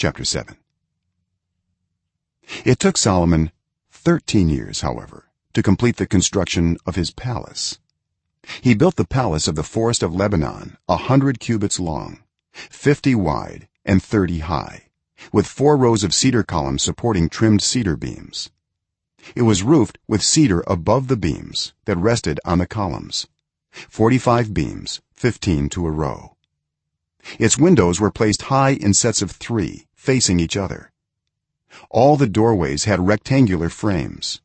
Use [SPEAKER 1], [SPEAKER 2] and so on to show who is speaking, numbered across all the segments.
[SPEAKER 1] chapter 7 it took solomon 13 years however to complete the construction of his palace. He built the palace of the forest of lebanon a 100 cubits long 50 wide and 30 high with four rows of cedar columns supporting trimmed cedar beams. It was roofed with cedar above the beams that rested on the columns 45 beams 15 to a row. Its windows were placed high in sets of 3 facing each other. All the doorways had rectangular frames.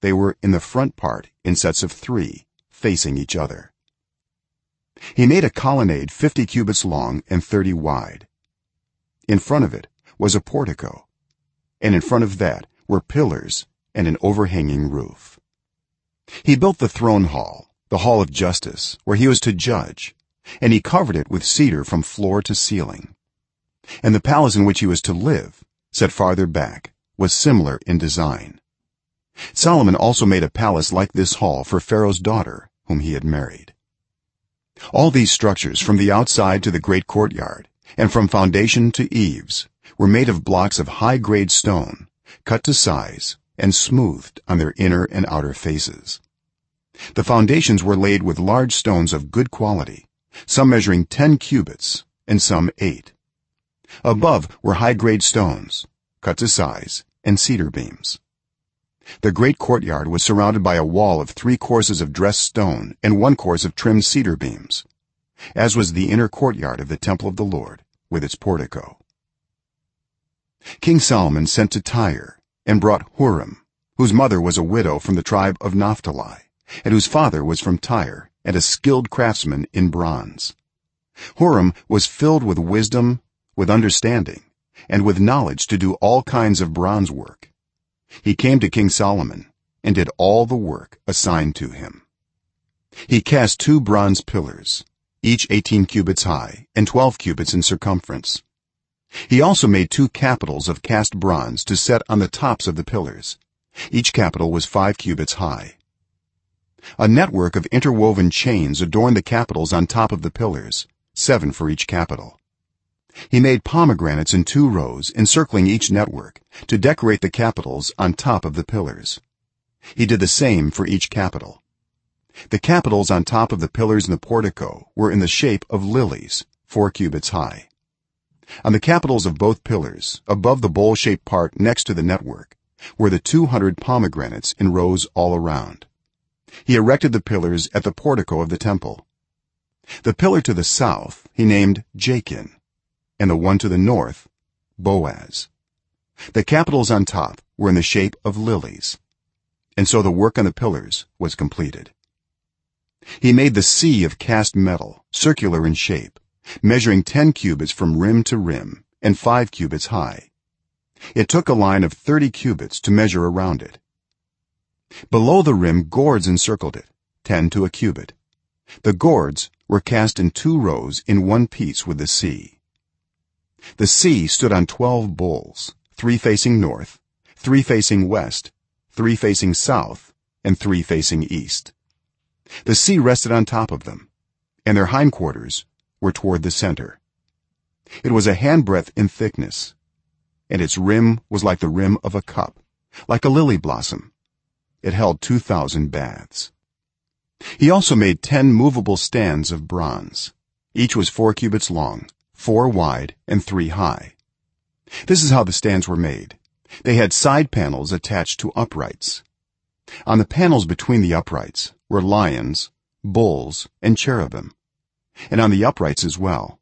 [SPEAKER 1] They were in the front part in sets of 3 facing each other. He made a colonnade 50 cubits long and 30 wide. In front of it was a portico and in front of that were pillars and an overhanging roof. He built the throne hall the hall of justice where he was to judge and he covered it with cedar from floor to ceiling and the palace in which he was to live set farther back was similar in design. Solomon also made a palace like this hall for pharaoh's daughter whom he had married. All these structures from the outside to the great courtyard and from foundation to eaves were made of blocks of high grade stone cut to size and smoothed on their inner and outer faces. The foundations were laid with large stones of good quality some measuring 10 cubits and some 8 above were high grade stones cut to size and cedar beams. The great courtyard was surrounded by a wall of 3 courses of dressed stone and one course of trimmed cedar beams as was the inner courtyard of the temple of the lord with its portico. King solomon sent to tyre and brought huram whose mother was a widow from the tribe of naphtali and whose father was from tyre and a skilled craftsman in bronze. Huram was filled with wisdom with understanding and with knowledge to do all kinds of bronze work. He came to king solomon and did all the work assigned to him. He cast two bronze pillars each 18 cubits high and 12 cubits in circumference. He also made two capitals of cast bronze to set on the tops of the pillars. Each capital was 5 cubits high. A network of interwoven chains adorned the capitals on top of the pillars 7 for each capital he made pomegranates in two rows encircling each network to decorate the capitals on top of the pillars. He did the same for each capital. The capitals on top of the pillars in the portico were in the shape of lilies 4 cubits high. On the capitals of both pillars above the bowl-shaped part next to the network were the 200 pomegranates in rows all around. He erected the pillars at the portico of the temple. The pillar to the south he named jachin and the one to the north boaz. The capitals on top were in the shape of lilies and so the work on the pillars was completed. He made the sea of cast metal circular in shape measuring 10 cubits from rim to rim and 5 cubits high. It took a line of 30 cubits to measure around it. Below the rim gourds encircled it 10 to a cubit. The gourds were cast in two rows in one piece with the sea the sea stood on 12 bulls 3 facing north 3 facing west 3 facing south and 3 facing east. The sea rested on top of them and their hindquarters were toward the center. It was a handbreadth in thickness and its rim was like the rim of a cup like a lily blossom. It held 2000 baths. He also made 10 movable stands of bronze. Each was 4 cubits long 4 wide and 3 high. This is how the stands were made. They had side panels attached to uprights. On the panels between the uprights were lions bulls and cherubim and on the uprights as well.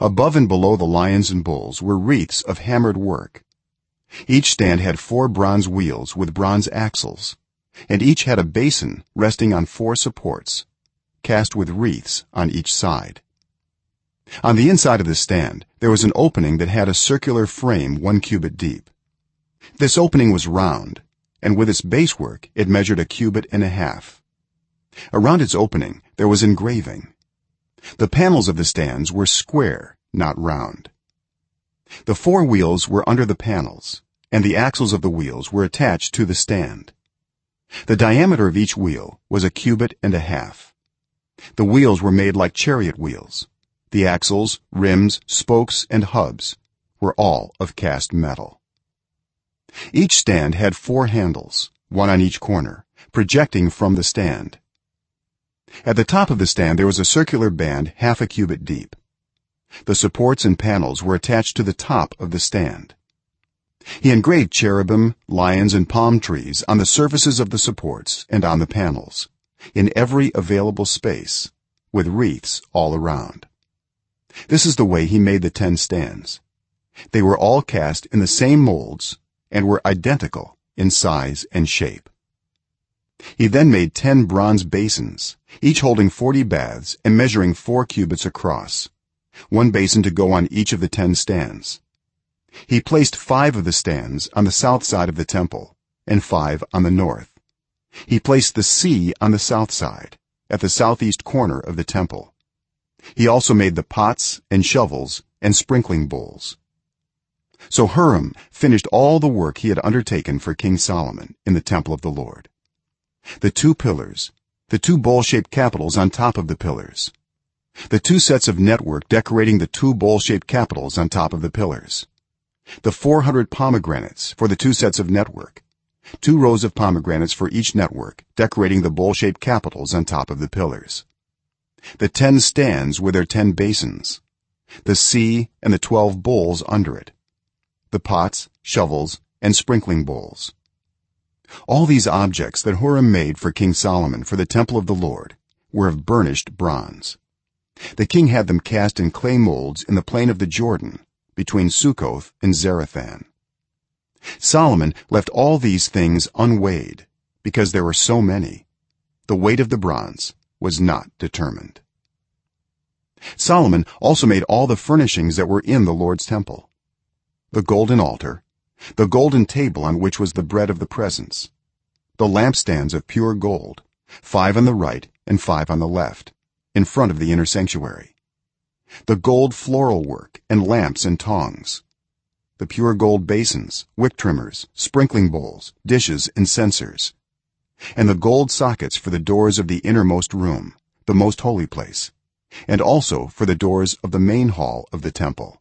[SPEAKER 1] Above and below the lions and bulls were wreaths of hammered work. Each stand had four bronze wheels with bronze axles and each had a basin resting on four supports cast with wreaths on each side on the inside of the stand there was an opening that had a circular frame 1 cubit deep. This opening was round and with its base work it measured a cubit and a half. Around its opening there was engraving. The panels of the stands were square not round. The four wheels were under the panels and the axles of the wheels were attached to the stand. The diameter of each wheel was a cubit and a half. The wheels were made like chariot wheels the axles rims spokes and hubs were all of cast metal. Each stand had four handles one on each corner projecting from the stand. At the top of the stand there was a circular band half a cubit deep. The supports and panels were attached to the top of the stand. He engraved cherubim lions and palm trees on the surfaces of the supports and on the panels in every available space with wreaths all around this is the way he made the 10 stands. They were all cast in the same molds and were identical in size and shape. He then made 10 bronze basins each holding 40 baths and measuring 4 cubits across one basin to go on each of the 10 stands. He placed 5 of the stands on the south side of the temple and 5 on the north. He placed the sea on the south side at the southeast corner of the temple he also made the pots and shovels and sprinkling bowls. So Huram finished all the work he had undertaken for king solomon in the temple of the lord. The two pillars the two bowl-shaped capitals on top of the pillars the two sets of network decorating the two bowl-shaped capitals on top of the pillars the 400 pomegranates for the two sets of network two rows of pomegranates for each network decorating the bowl-shaped capitals on top of the pillars the 10 stands with their 10 basins. The sea and the 12 bowls under it. The pots shovels and sprinkling bowls. All these objects that Huram made for King Solomon for the temple of the Lord were of burnished bronze. The king had them cast in clay molds in the plain of the Jordan between Succoth and Zarethan Solomon left all these things unweighed because there were so many. The weight of the bronze was not determined. Solomon also made all the furnishings that were in the Lord's temple. The golden altar the golden table on which was the bread of the presence the lampstands of pure gold 5 on the right and 5 on the left in front of the inner sanctuary the gold floral work and lamps and tongs the pure gold basins wick trimmers sprinkling bowls dishes and censers and the gold sockets for the doors of the innermost room the most holy place and also for the doors of the main hall of the temple.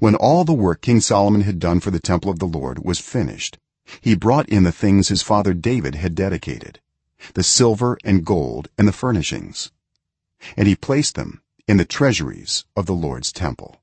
[SPEAKER 1] When all the work king solomon had done for the temple of the lord was finished he brought in the things his father david had dedicated the silver and gold and the furnishings and he placed them in the treasuries of the lord's temple